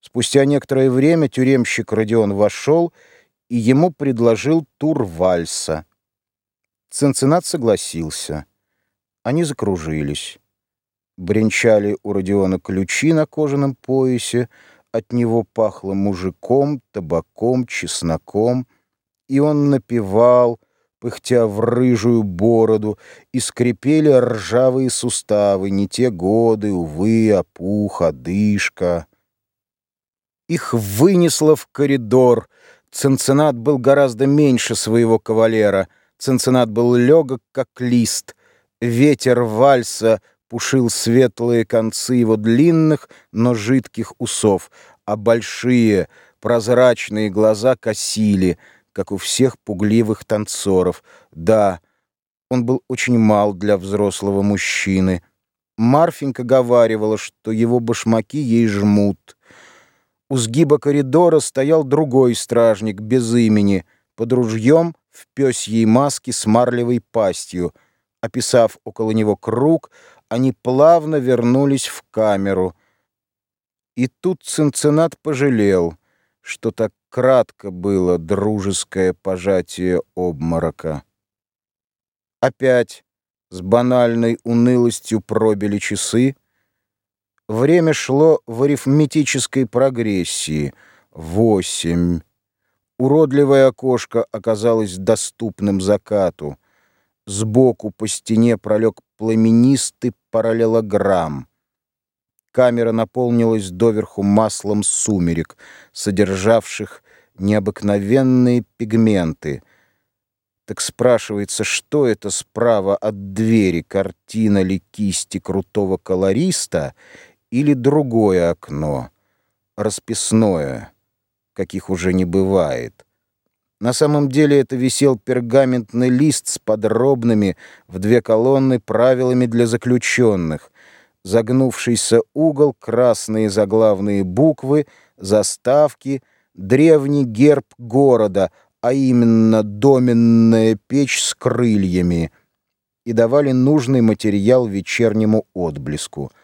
Спустя некоторое время тюремщик Родион вошел и ему предложил тур вальса. Цинциннат согласился. Они закружились. Бренчали у Родиона ключи на кожаном поясе, от него пахло мужиком, табаком, чесноком, и он напевал, пыхтя в рыжую бороду, и скрипели ржавые суставы, не те годы, увы, опух, одышка. Их вынесло в коридор. Ценцинат был гораздо меньше своего кавалера. Ценцинат был легок, как лист. Ветер вальса пушил светлые концы его длинных, но жидких усов, а большие, прозрачные глаза косили, как у всех пугливых танцоров. Да, он был очень мал для взрослого мужчины. Марфенька говаривала, что его башмаки ей жмут. У сгиба коридора стоял другой стражник без имени, под ружьем в пёсьей маске с марлевой пастью. Описав около него круг, они плавно вернулись в камеру. И тут Цинциннат пожалел, что так кратко было дружеское пожатие обморока. Опять с банальной унылостью пробили часы, Время шло в арифметической прогрессии. Восемь. Уродливое окошко оказалось доступным закату. Сбоку по стене пролег пламенистый параллелограмм. Камера наполнилась доверху маслом сумерек, содержавших необыкновенные пигменты. Так спрашивается, что это справа от двери, картина ли кисти крутого колориста или другое окно, расписное, каких уже не бывает. На самом деле это висел пергаментный лист с подробными в две колонны правилами для заключенных, загнувшийся угол, красные заглавные буквы, заставки, древний герб города, а именно доменная печь с крыльями, и давали нужный материал вечернему отблеску —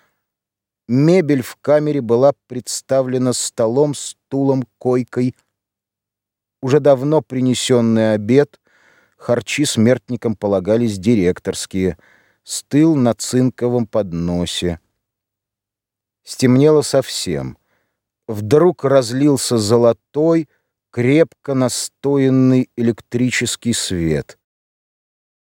Мебель в камере была представлена столом, стулом, койкой. Уже давно принесенный обед, харчи смертникам полагались директорские, стыл на цинковом подносе. Стемнело совсем. Вдруг разлился золотой, крепко настоянный электрический свет —